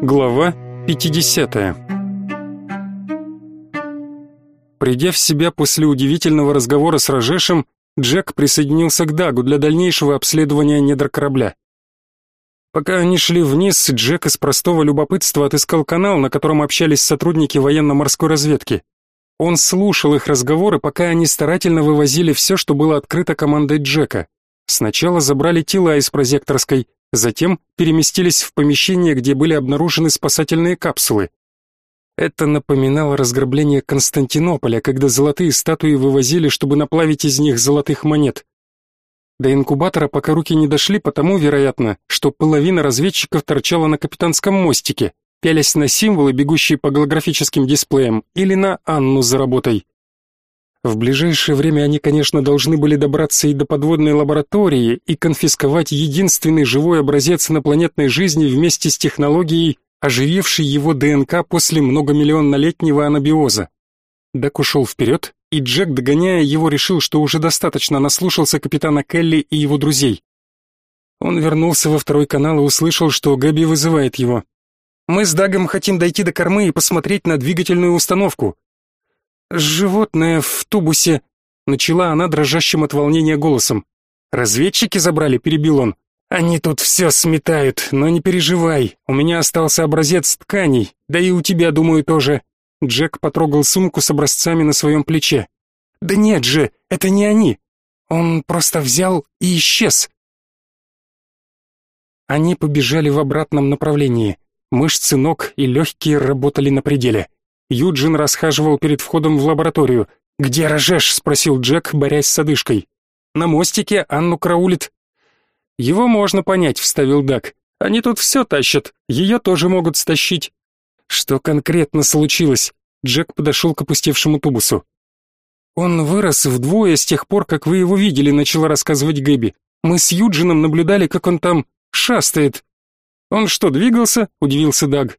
Глава 50. Придя в себя после удивительного разговора с Рожешем, Джек присоединился к Дагу для дальнейшего обследования недр корабля. Пока они шли вниз, Джек из простого любопытства отыскал канал, на котором общались сотрудники военно-морской разведки. Он слушал их разговоры, пока они старательно вывозили все, что было открыто командой Джека. Сначала забрали тела из прозекторской, Затем переместились в помещение, где были обнаружены спасательные капсулы. Это напоминало разграбление Константинополя, когда золотые статуи вывозили, чтобы наплавить из них золотых монет. До инкубатора пока руки не дошли, потому, вероятно, что половина разведчиков торчала на капитанском мостике, пялясь на символы, бегущие по голографическим дисплеям, или на Анну за работой. В ближайшее время они, конечно, должны были добраться и до подводной лаборатории и конфисковать единственный живой образец инопланетной жизни вместе с технологией, оживившей его ДНК после многомиллионнолетнего анабиоза. Дак ушел вперед, и Джек, догоняя его, решил, что уже достаточно наслушался капитана Келли и его друзей. Он вернулся во второй канал и услышал, что Габи вызывает его. «Мы с Дагом хотим дойти до кормы и посмотреть на двигательную установку. «Животное в тубусе», — начала она дрожащим от волнения голосом. «Разведчики забрали», — перебил он. «Они тут все сметают, но не переживай, у меня остался образец тканей, да и у тебя, думаю, тоже». Джек потрогал сумку с образцами на своем плече. «Да нет же, это не они. Он просто взял и исчез». Они побежали в обратном направлении. Мышцы ног и легкие работали на пределе. Юджин расхаживал перед входом в лабораторию. «Где Рожеш?» — спросил Джек, борясь с одышкой. «На мостике Анну караулит». «Его можно понять», — вставил Дак. «Они тут все тащат, ее тоже могут стащить». «Что конкретно случилось?» Джек подошел к опустевшему тубусу. «Он вырос вдвое с тех пор, как вы его видели», — начала рассказывать Гэби. «Мы с Юджином наблюдали, как он там шастает». «Он что, двигался?» — удивился Даг.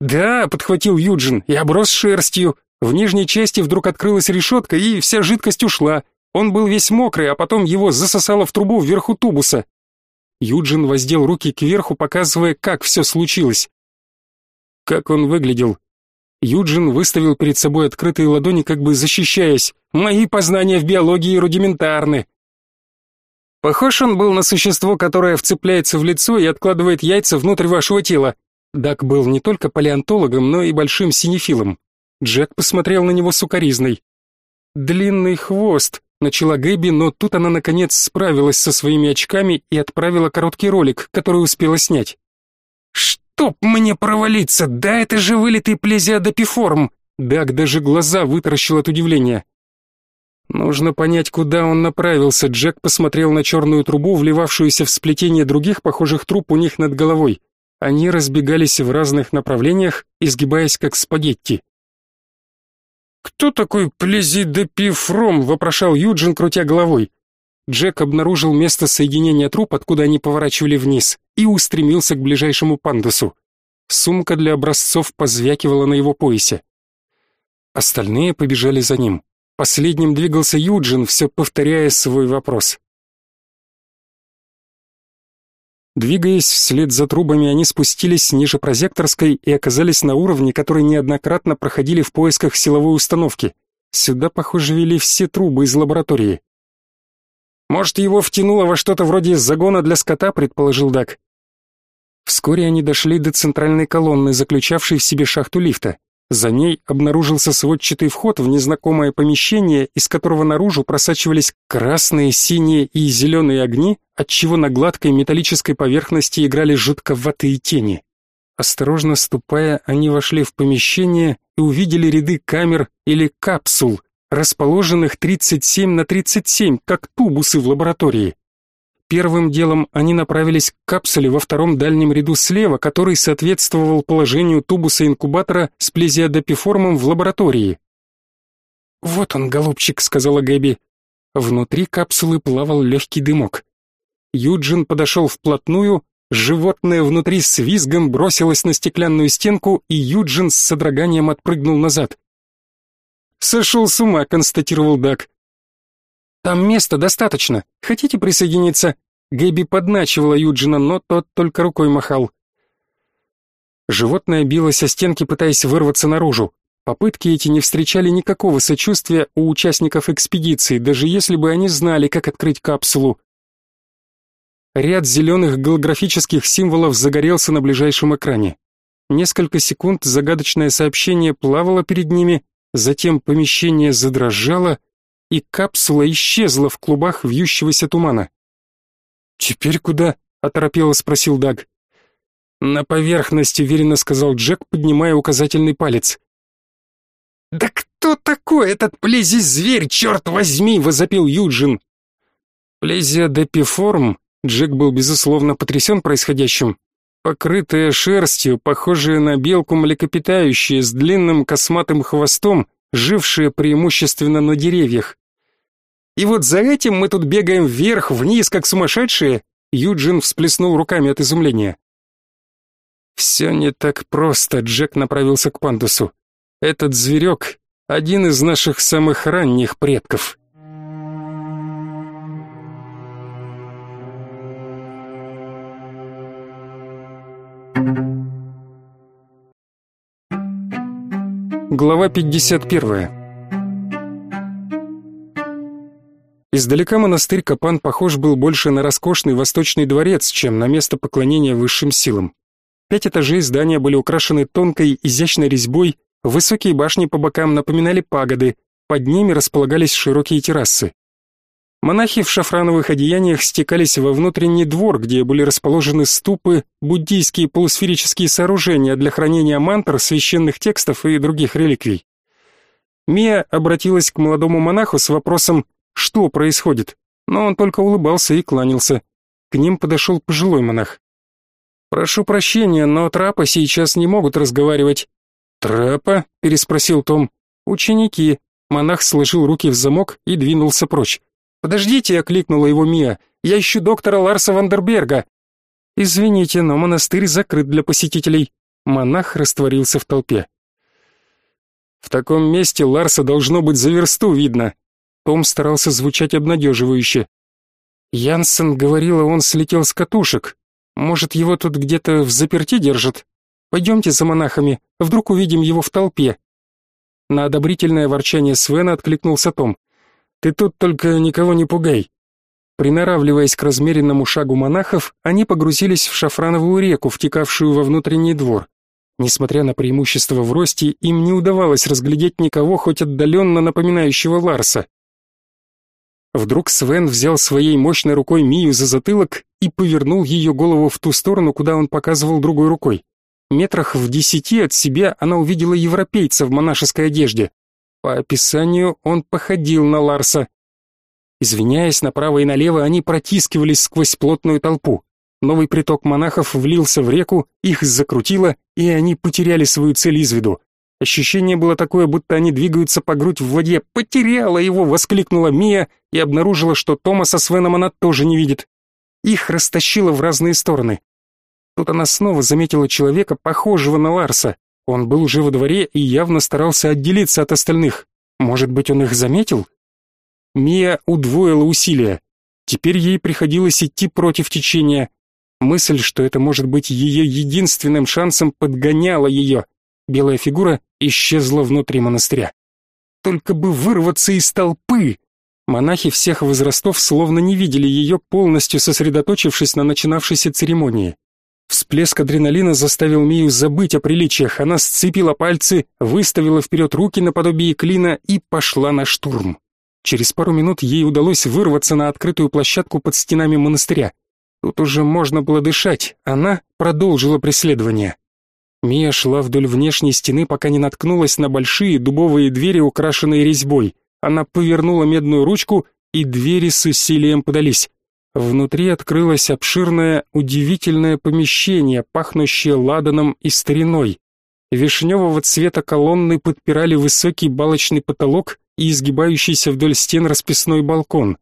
«Да», — подхватил Юджин, и оброс шерстью. В нижней части вдруг открылась решетка, и вся жидкость ушла. Он был весь мокрый, а потом его засосало в трубу вверху тубуса. Юджин воздел руки кверху, показывая, как все случилось. Как он выглядел? Юджин выставил перед собой открытые ладони, как бы защищаясь. «Мои познания в биологии рудиментарны». Похож он был на существо, которое вцепляется в лицо и откладывает яйца внутрь вашего тела. Дак был не только палеонтологом, но и большим синефилом. Джек посмотрел на него сукоризной. «Длинный хвост», — начала Гэби, но тут она наконец справилась со своими очками и отправила короткий ролик, который успела снять. «Чтоб мне провалиться! Да это же вылитый плезиодопиформ!» Даг даже глаза вытаращил от удивления. Нужно понять, куда он направился. Джек посмотрел на черную трубу, вливавшуюся в сплетение других похожих труб у них над головой. Они разбегались в разных направлениях, изгибаясь как спагетти. «Кто такой Плезидепифром?» — вопрошал Юджин, крутя головой. Джек обнаружил место соединения труб, откуда они поворачивали вниз, и устремился к ближайшему пандусу. Сумка для образцов позвякивала на его поясе. Остальные побежали за ним. Последним двигался Юджин, все повторяя свой вопрос. Двигаясь вслед за трубами, они спустились ниже прозекторской и оказались на уровне, который неоднократно проходили в поисках силовой установки. Сюда, похоже, вели все трубы из лаборатории. «Может, его втянуло во что-то вроде загона для скота», — предположил Дак. Вскоре они дошли до центральной колонны, заключавшей в себе шахту лифта. За ней обнаружился сводчатый вход в незнакомое помещение, из которого наружу просачивались красные, синие и зеленые огни, отчего на гладкой металлической поверхности играли жутковатые тени. Осторожно ступая, они вошли в помещение и увидели ряды камер или капсул, расположенных 37 на 37, как тубусы в лаборатории. Первым делом они направились к капсуле во втором дальнем ряду слева, который соответствовал положению тубуса инкубатора с плезиодопиформом в лаборатории. «Вот он, голубчик», — сказала Гэби. Внутри капсулы плавал легкий дымок. Юджин подошел вплотную, животное внутри с визгом бросилось на стеклянную стенку, и Юджин с содроганием отпрыгнул назад. «Сошел с ума», — констатировал Дак. Там места достаточно. Хотите присоединиться? Гэби подначивала Юджина, но тот только рукой махал. Животное билось о стенки, пытаясь вырваться наружу. Попытки эти не встречали никакого сочувствия у участников экспедиции, даже если бы они знали, как открыть капсулу. Ряд зеленых голографических символов загорелся на ближайшем экране. Несколько секунд загадочное сообщение плавало перед ними, затем помещение задрожало, и капсула исчезла в клубах вьющегося тумана. «Теперь куда?» — оторопело спросил Даг. «На поверхность», — уверенно сказал Джек, поднимая указательный палец. «Да кто такой этот плези-зверь, черт возьми!» — возопил Юджин. Плезия депиформ, Джек был безусловно потрясен происходящим, покрытая шерстью, похожая на белку млекопитающее с длинным косматым хвостом, жившее преимущественно на деревьях. И вот за этим мы тут бегаем вверх-вниз, как сумасшедшие, Юджин всплеснул руками от изумления. Все не так просто, Джек направился к пандусу. Этот зверек — один из наших самых ранних предков. Глава 51. Издалека монастырь Капан похож был больше на роскошный восточный дворец, чем на место поклонения высшим силам. Пять этажей здания были украшены тонкой, изящной резьбой, Высокие башни по бокам напоминали пагоды, под ними располагались широкие террасы. Монахи в шафрановых одеяниях стекались во внутренний двор, где были расположены ступы, буддийские полусферические сооружения для хранения мантр, священных текстов и других реликвий. Мия обратилась к молодому монаху с вопросом «Что происходит?», но он только улыбался и кланялся. К ним подошел пожилой монах. «Прошу прощения, но трапы сейчас не могут разговаривать. «Трапа?» — переспросил Том. «Ученики». Монах сложил руки в замок и двинулся прочь. «Подождите!» — окликнула его Мия. «Я ищу доктора Ларса Вандерберга». «Извините, но монастырь закрыт для посетителей». Монах растворился в толпе. «В таком месте Ларса должно быть за версту видно». Том старался звучать обнадеживающе. Янсен говорила, он слетел с катушек. Может, его тут где-то в заперти держат? Пойдемте за монахами, вдруг увидим его в толпе. На одобрительное ворчание Свена откликнулся Том. Ты тут только никого не пугай. Приноравливаясь к размеренному шагу монахов, они погрузились в шафрановую реку, втекавшую во внутренний двор. Несмотря на преимущество в росте, им не удавалось разглядеть никого, хоть отдаленно напоминающего Ларса. Вдруг Свен взял своей мощной рукой Мию за затылок и повернул ее голову в ту сторону, куда он показывал другой рукой. Метрах в десяти от себя она увидела европейца в монашеской одежде. По описанию он походил на Ларса. Извиняясь направо и налево, они протискивались сквозь плотную толпу. Новый приток монахов влился в реку, их закрутило, и они потеряли свою цель из виду. Ощущение было такое, будто они двигаются по грудь в воде. «Потеряла его!» — воскликнула Мия и обнаружила, что Тома со Свеном она тоже не видит. Их растащило в разные стороны. Тут она снова заметила человека, похожего на Ларса. Он был уже во дворе и явно старался отделиться от остальных. Может быть, он их заметил? Мия удвоила усилия. Теперь ей приходилось идти против течения. Мысль, что это может быть ее единственным шансом, подгоняла ее. Белая фигура исчезла внутри монастыря. Только бы вырваться из толпы! Монахи всех возрастов словно не видели ее, полностью сосредоточившись на начинавшейся церемонии. Всплеск адреналина заставил Мию забыть о приличиях. Она сцепила пальцы, выставила вперед руки наподобие клина и пошла на штурм. Через пару минут ей удалось вырваться на открытую площадку под стенами монастыря. Тут уже можно было дышать. Она продолжила преследование. Мия шла вдоль внешней стены, пока не наткнулась на большие дубовые двери, украшенные резьбой. Она повернула медную ручку, и двери с усилием подались. Внутри открылось обширное, удивительное помещение, пахнущее ладаном и стариной. Вишневого цвета колонны подпирали высокий балочный потолок и изгибающийся вдоль стен расписной балкон.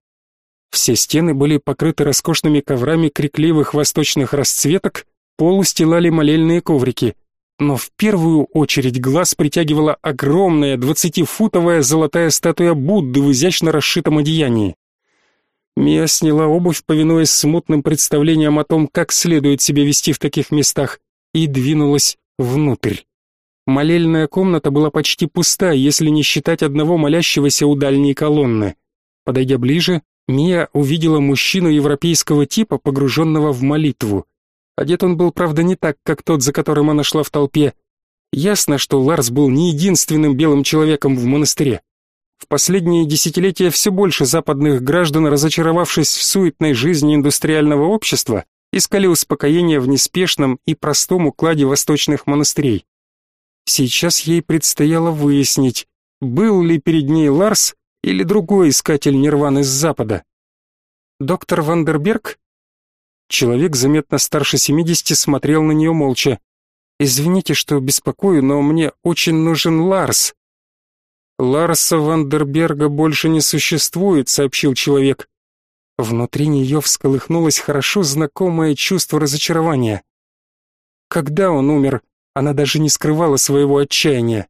Все стены были покрыты роскошными коврами крикливых восточных расцветок, пол устилали молельные коврики. Но в первую очередь глаз притягивала огромная двадцатифутовая золотая статуя Будды в изящно расшитом одеянии. Мия сняла обувь, повинуясь смутным представлениям о том, как следует себя вести в таких местах, и двинулась внутрь. Молельная комната была почти пуста, если не считать одного молящегося у дальней колонны. Подойдя ближе, Мия увидела мужчину европейского типа, погруженного в молитву. Одет он был, правда, не так, как тот, за которым она шла в толпе. Ясно, что Ларс был не единственным белым человеком в монастыре. В последние десятилетия все больше западных граждан, разочаровавшись в суетной жизни индустриального общества, искали успокоения в неспешном и простом укладе восточных монастырей. Сейчас ей предстояло выяснить, был ли перед ней Ларс или другой искатель нирваны с запада. Доктор Вандерберг? Человек заметно старше семидесяти смотрел на нее молча. Извините, что беспокою, но мне очень нужен Ларс. Ларса Вандерберга больше не существует, сообщил человек. Внутри нее всколыхнулось хорошо знакомое чувство разочарования. Когда он умер, она даже не скрывала своего отчаяния.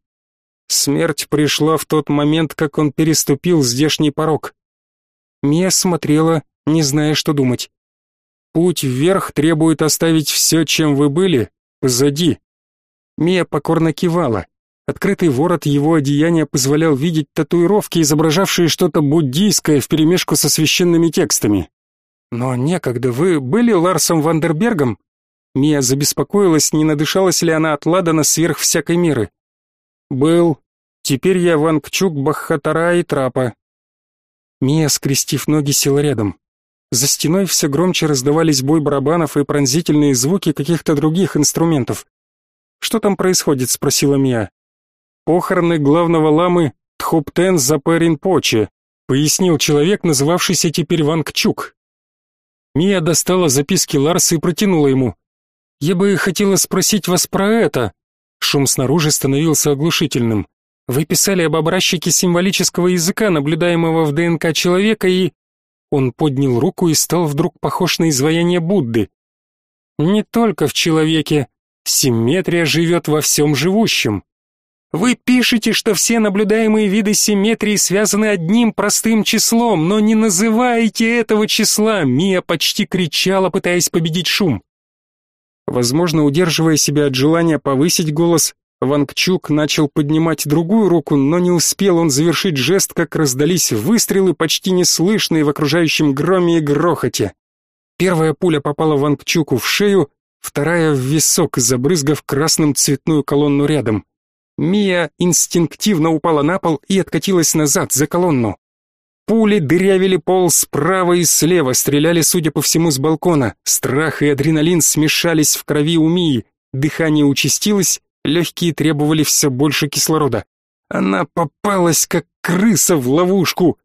Смерть пришла в тот момент, как он переступил здешний порог. Мия смотрела, не зная, что думать. Путь вверх требует оставить все, чем вы были, позади. Мия покорно кивала. Открытый ворот его одеяния позволял видеть татуировки, изображавшие что-то буддийское вперемешку со священными текстами. Но некогда вы были Ларсом Вандербергом? Мия забеспокоилась, не надышалась ли она от Ладана сверх всякой меры. Был. Теперь я Вангчук, Баххатара и Трапа. Мия, скрестив ноги, села рядом. За стеной все громче раздавались бой барабанов и пронзительные звуки каких-то других инструментов. «Что там происходит?» — спросила Мия. «Похороны главного ламы Тхоптен Запэрин Поче», — пояснил человек, называвшийся теперь Вангчук. Мия достала записки Ларса и протянула ему. «Я бы хотела спросить вас про это». Шум снаружи становился оглушительным. «Вы писали об образчике символического языка, наблюдаемого в ДНК человека, и...» Он поднял руку и стал вдруг похож на изваяние Будды. «Не только в человеке. Симметрия живет во всем живущем. Вы пишете, что все наблюдаемые виды симметрии связаны одним простым числом, но не называете этого числа, Мия почти кричала, пытаясь победить шум. Возможно, удерживая себя от желания повысить голос, Вангчук начал поднимать другую руку, но не успел он завершить жест, как раздались выстрелы, почти неслышные в окружающем громе и грохоте. Первая пуля попала Вангчуку в шею, вторая в висок, забрызгав красным цветную колонну рядом. Мия инстинктивно упала на пол и откатилась назад за колонну. Пули дырявили пол справа и слева, стреляли, судя по всему, с балкона. Страх и адреналин смешались в крови у Мии. Дыхание участилось, легкие требовали все больше кислорода. Она попалась, как крыса в ловушку.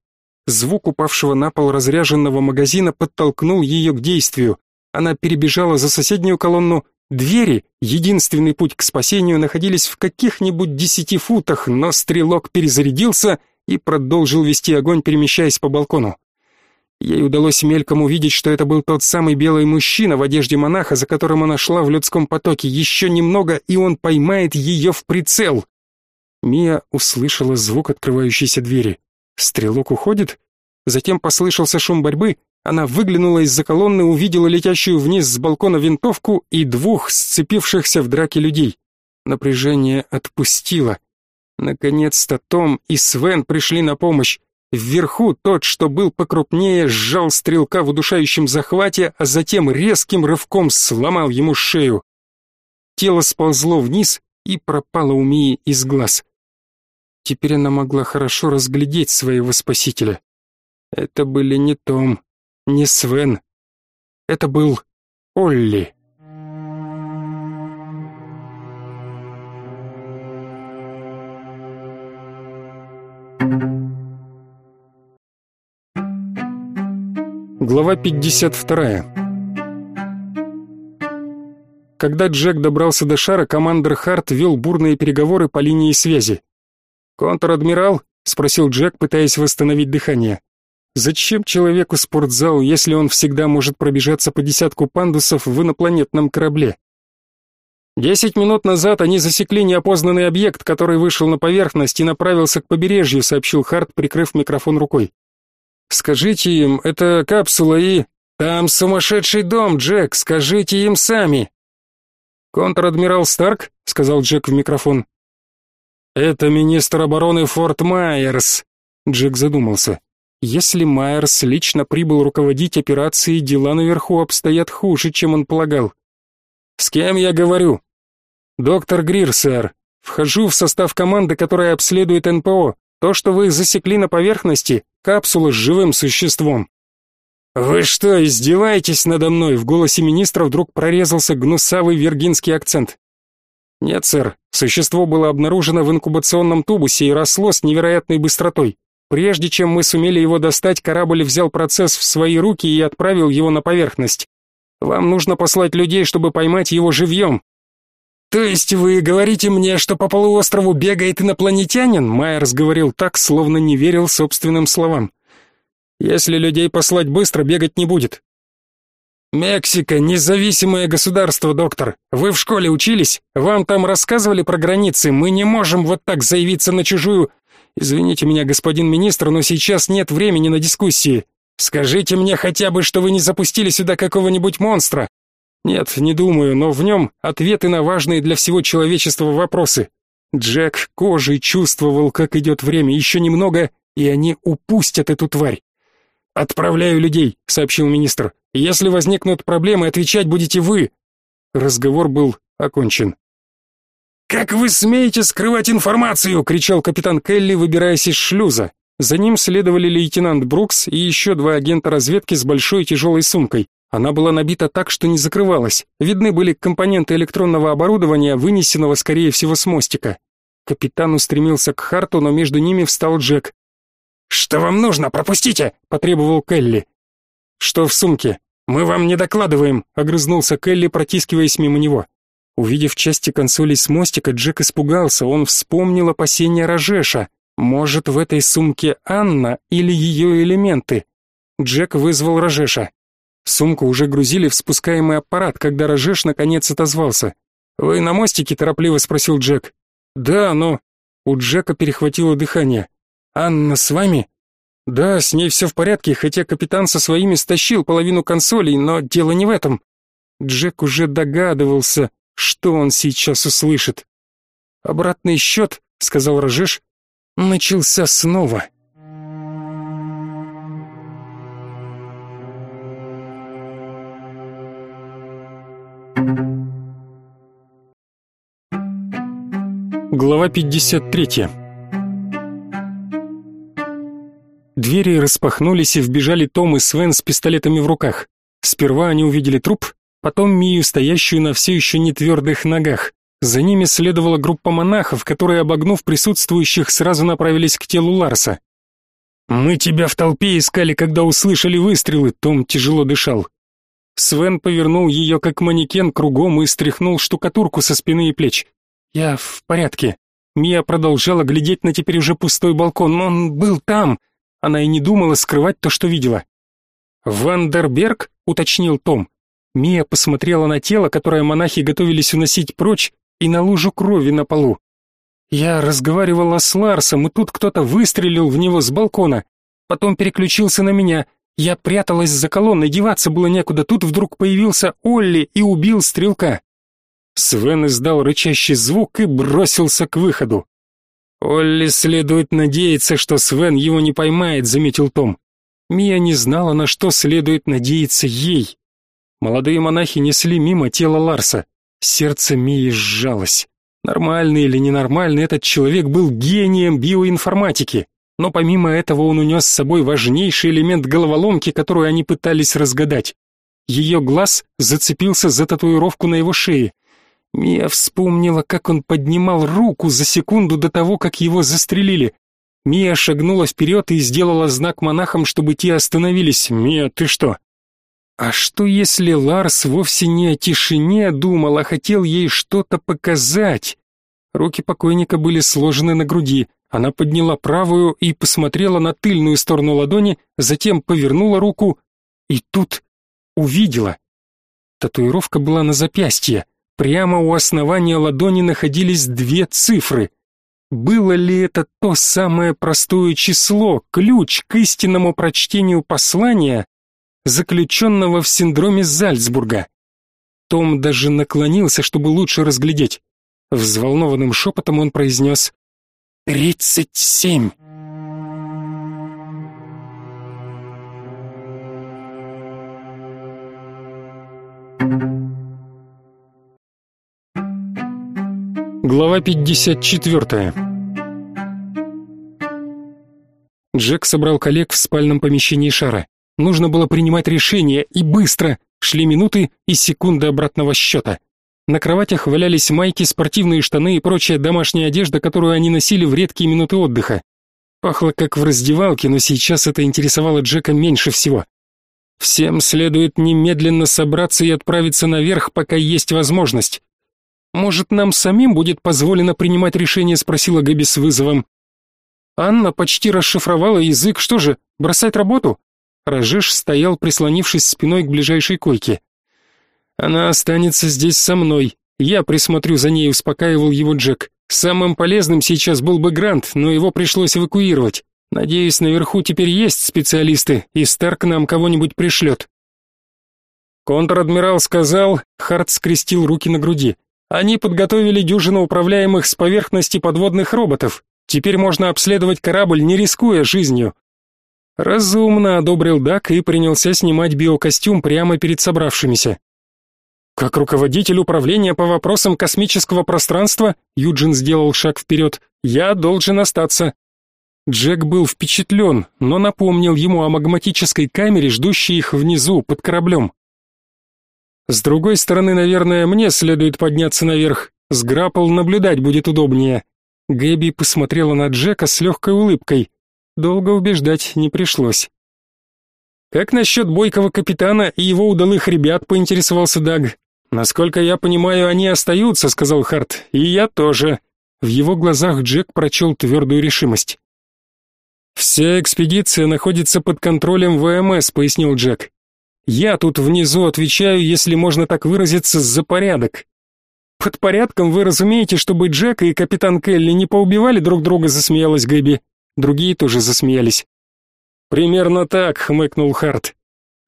Звук упавшего на пол разряженного магазина подтолкнул ее к действию. Она перебежала за соседнюю колонну, Двери, единственный путь к спасению, находились в каких-нибудь десяти футах, но стрелок перезарядился и продолжил вести огонь, перемещаясь по балкону. Ей удалось мельком увидеть, что это был тот самый белый мужчина в одежде монаха, за которым она шла в людском потоке. Еще немного, и он поймает ее в прицел. Мия услышала звук открывающейся двери. Стрелок уходит? Затем послышался шум борьбы, она выглянула из-за колонны, увидела летящую вниз с балкона винтовку и двух сцепившихся в драке людей. Напряжение отпустило. Наконец-то Том и Свен пришли на помощь. Вверху тот, что был покрупнее, сжал стрелка в удушающем захвате, а затем резким рывком сломал ему шею. Тело сползло вниз и пропало у Мии из глаз. Теперь она могла хорошо разглядеть своего спасителя. Это были не Том, не Свен. Это был Олли. Глава 52. Когда Джек добрался до шара, командир Харт вел бурные переговоры по линии связи. «Контр-адмирал?» — спросил Джек, пытаясь восстановить дыхание. Зачем человеку спортзал, если он всегда может пробежаться по десятку пандусов в инопланетном корабле? Десять минут назад они засекли неопознанный объект, который вышел на поверхность и направился к побережью, сообщил Харт, прикрыв микрофон рукой. Скажите им, это капсула и... Там сумасшедший дом, Джек, скажите им сами. «Контр-адмирал Старк?» — сказал Джек в микрофон. «Это министр обороны Форт Майерс», — Джек задумался. «Если Майерс лично прибыл руководить операцией, дела наверху обстоят хуже, чем он полагал». «С кем я говорю?» «Доктор Грир, сэр. Вхожу в состав команды, которая обследует НПО. То, что вы засекли на поверхности, капсула с живым существом. Вы что, издеваетесь надо мной? В голосе министра вдруг прорезался гнусавый виргинский акцент. Нет, сэр. Существо было обнаружено в инкубационном тубусе и росло с невероятной быстротой. Прежде чем мы сумели его достать, корабль взял процесс в свои руки и отправил его на поверхность. Вам нужно послать людей, чтобы поймать его живьем. То есть вы говорите мне, что по полуострову бегает инопланетянин? Майерс говорил так, словно не верил собственным словам. Если людей послать быстро, бегать не будет. Мексика независимое государство, доктор. Вы в школе учились? Вам там рассказывали про границы? Мы не можем вот так заявиться на чужую. Извините меня, господин министр, но сейчас нет времени на дискуссии. Скажите мне хотя бы, что вы не запустили сюда какого-нибудь монстра. Нет, не думаю, но в нем ответы на важные для всего человечества вопросы. Джек кожей чувствовал, как идет время, еще немного, и они упустят эту тварь. «Отправляю людей», — сообщил министр. «Если возникнут проблемы, отвечать будете вы». Разговор был окончен. «Как вы смеете скрывать информацию?» — кричал капитан Келли, выбираясь из шлюза. За ним следовали лейтенант Брукс и еще два агента разведки с большой тяжелой сумкой. Она была набита так, что не закрывалась. Видны были компоненты электронного оборудования, вынесенного, скорее всего, с мостика. Капитан устремился к Харту, но между ними встал Джек. «Что вам нужно? Пропустите!» — потребовал Келли. «Что в сумке? Мы вам не докладываем!» — огрызнулся Келли, протискиваясь мимо него. Увидев части консолей с мостика, Джек испугался, он вспомнил опасения Рожеша. Может, в этой сумке Анна или ее элементы? Джек вызвал Рожеша. Сумку уже грузили в спускаемый аппарат, когда Рожеш наконец отозвался. «Вы на мостике?» – торопливо спросил Джек. «Да, но...» У Джека перехватило дыхание. «Анна с вами?» «Да, с ней все в порядке, хотя капитан со своими стащил половину консолей, но дело не в этом». Джек уже догадывался, что он сейчас услышит. «Обратный счет», — сказал Рожеш, — «начался снова». Глава 53. Двери распахнулись и вбежали Том и Свен с пистолетами в руках. Сперва они увидели труп, потом Мию, стоящую на все еще не твердых ногах. За ними следовала группа монахов, которые, обогнув присутствующих, сразу направились к телу Ларса. «Мы тебя в толпе искали, когда услышали выстрелы», — Том тяжело дышал. Свен повернул ее как манекен кругом и стряхнул штукатурку со спины и плеч. «Я в порядке». Мия продолжала глядеть на теперь уже пустой балкон. «Он был там!» Она и не думала скрывать то, что видела. «Вандерберг?» — уточнил Том. Мия посмотрела на тело, которое монахи готовились уносить прочь, и на лужу крови на полу. «Я разговаривала с Ларсом, и тут кто-то выстрелил в него с балкона. Потом переключился на меня. Я пряталась за колонной, деваться было некуда. Тут вдруг появился Олли и убил стрелка. Свен издал рычащий звук и бросился к выходу. «Олли следует надеяться, что Свен его не поймает», — заметил Том. Мия не знала, на что следует надеяться ей. Молодые монахи несли мимо тела Ларса. Сердце Мии сжалось. Нормальный или ненормальный, этот человек был гением биоинформатики. Но помимо этого он унес с собой важнейший элемент головоломки, которую они пытались разгадать. Ее глаз зацепился за татуировку на его шее. Мия вспомнила, как он поднимал руку за секунду до того, как его застрелили. Мия шагнула вперед и сделала знак монахам, чтобы те остановились. «Мия, ты что?» А что если Ларс вовсе не о тишине думал, а хотел ей что-то показать? Руки покойника были сложены на груди. Она подняла правую и посмотрела на тыльную сторону ладони, затем повернула руку и тут увидела. Татуировка была на запястье. Прямо у основания ладони находились две цифры. Было ли это то самое простое число, ключ к истинному прочтению послания, заключенного в синдроме Зальцбурга? Том даже наклонился, чтобы лучше разглядеть. Взволнованным шепотом он произнес «Тридцать семь». Глава 54. Джек собрал коллег в спальном помещении шара. Нужно было принимать решение, и быстро. Шли минуты и секунды обратного счета. На кроватях валялись майки, спортивные штаны и прочая домашняя одежда, которую они носили в редкие минуты отдыха. Пахло как в раздевалке, но сейчас это интересовало Джека меньше всего. Всем следует немедленно собраться и отправиться наверх, пока есть возможность. Может, нам самим будет позволено принимать решение, спросила Габи с вызовом. Анна почти расшифровала язык, что же, бросать работу? Рожеш стоял, прислонившись спиной к ближайшей койке. Она останется здесь со мной. Я присмотрю за ней, успокаивал его Джек. Самым полезным сейчас был бы Грант, но его пришлось эвакуировать. Надеюсь, наверху теперь есть специалисты, и Старк нам кого-нибудь пришлет. Контр-адмирал сказал, Харт скрестил руки на груди. Они подготовили дюжину управляемых с поверхности подводных роботов. Теперь можно обследовать корабль, не рискуя жизнью. Разумно одобрил Дак и принялся снимать биокостюм прямо перед собравшимися. Как руководитель управления по вопросам космического пространства, Юджин сделал шаг вперед, я должен остаться. Джек был впечатлен, но напомнил ему о магматической камере, ждущей их внизу, под кораблем. С другой стороны, наверное, мне следует подняться наверх. С граппл наблюдать будет удобнее. Гэби посмотрела на Джека с легкой улыбкой. Долго убеждать не пришлось. Как насчет бойкого капитана и его удалых ребят, поинтересовался Даг. Насколько я понимаю, они остаются, сказал Харт. И я тоже. В его глазах Джек прочел твердую решимость. Вся экспедиция находится под контролем ВМС, пояснил Джек. Я тут внизу отвечаю, если можно так выразиться, за порядок. Под порядком вы разумеете, чтобы Джек и капитан Келли не поубивали друг друга, засмеялась Гэби. Другие тоже засмеялись. Примерно так, хмыкнул Харт.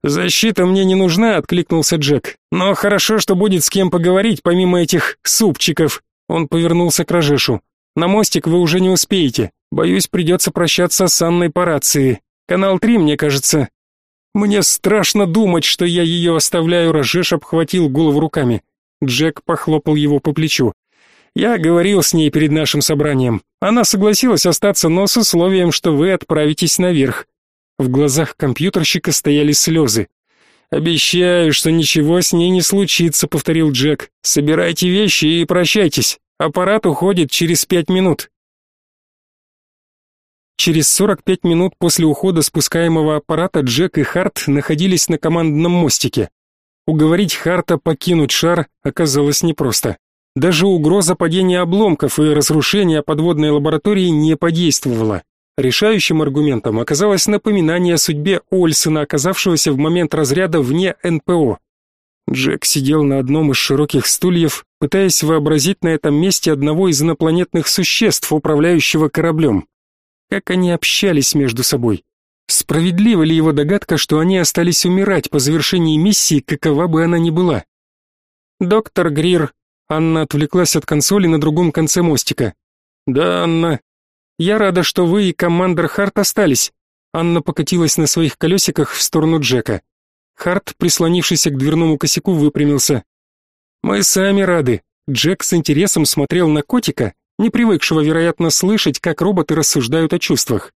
Защита мне не нужна, откликнулся Джек. Но хорошо, что будет с кем поговорить помимо этих супчиков. Он повернулся к Рожешу. На мостик вы уже не успеете. Боюсь, придется прощаться с Анной по рации. Канал 3, мне кажется, мне страшно думать, что я ее оставляю, Рожеш обхватил голову руками. Джек похлопал его по плечу. Я говорил с ней перед нашим собранием. Она согласилась остаться, но с условием, что вы отправитесь наверх. В глазах компьютерщика стояли слезы. Обещаю, что ничего с ней не случится, повторил Джек. Собирайте вещи и прощайтесь. Аппарат уходит через пять минут. Через 45 минут после ухода спускаемого аппарата Джек и Харт находились на командном мостике. Уговорить Харта покинуть шар оказалось непросто. Даже угроза падения обломков и разрушения подводной лаборатории не подействовала. Решающим аргументом оказалось напоминание о судьбе Ольсена, оказавшегося в момент разряда вне НПО. Джек сидел на одном из широких стульев, пытаясь вообразить на этом месте одного из инопланетных существ, управляющего кораблем как они общались между собой. Справедлива ли его догадка, что они остались умирать по завершении миссии, какова бы она ни была? Доктор Грир, Анна отвлеклась от консоли на другом конце мостика. Да, Анна. Я рада, что вы и командир Харт остались. Анна покатилась на своих колесиках в сторону Джека. Харт, прислонившийся к дверному косяку, выпрямился. Мы сами рады. Джек с интересом смотрел на котика, не привыкшего, вероятно, слышать, как роботы рассуждают о чувствах.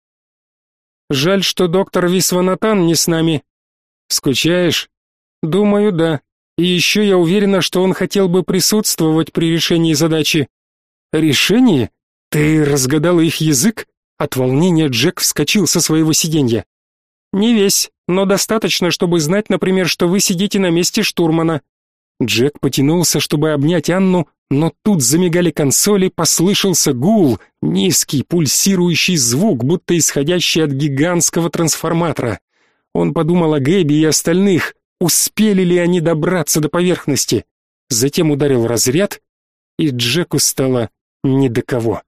Жаль, что доктор Висванатан не с нами. Скучаешь? Думаю, да. И еще я уверена, что он хотел бы присутствовать при решении задачи. Решение? Ты разгадала их язык? От волнения Джек вскочил со своего сиденья. Не весь, но достаточно, чтобы знать, например, что вы сидите на месте штурмана. Джек потянулся, чтобы обнять Анну, но тут замигали консоли, послышался гул, низкий пульсирующий звук, будто исходящий от гигантского трансформатора. Он подумал о Гэби и остальных, успели ли они добраться до поверхности. Затем ударил разряд, и Джеку стало не до кого.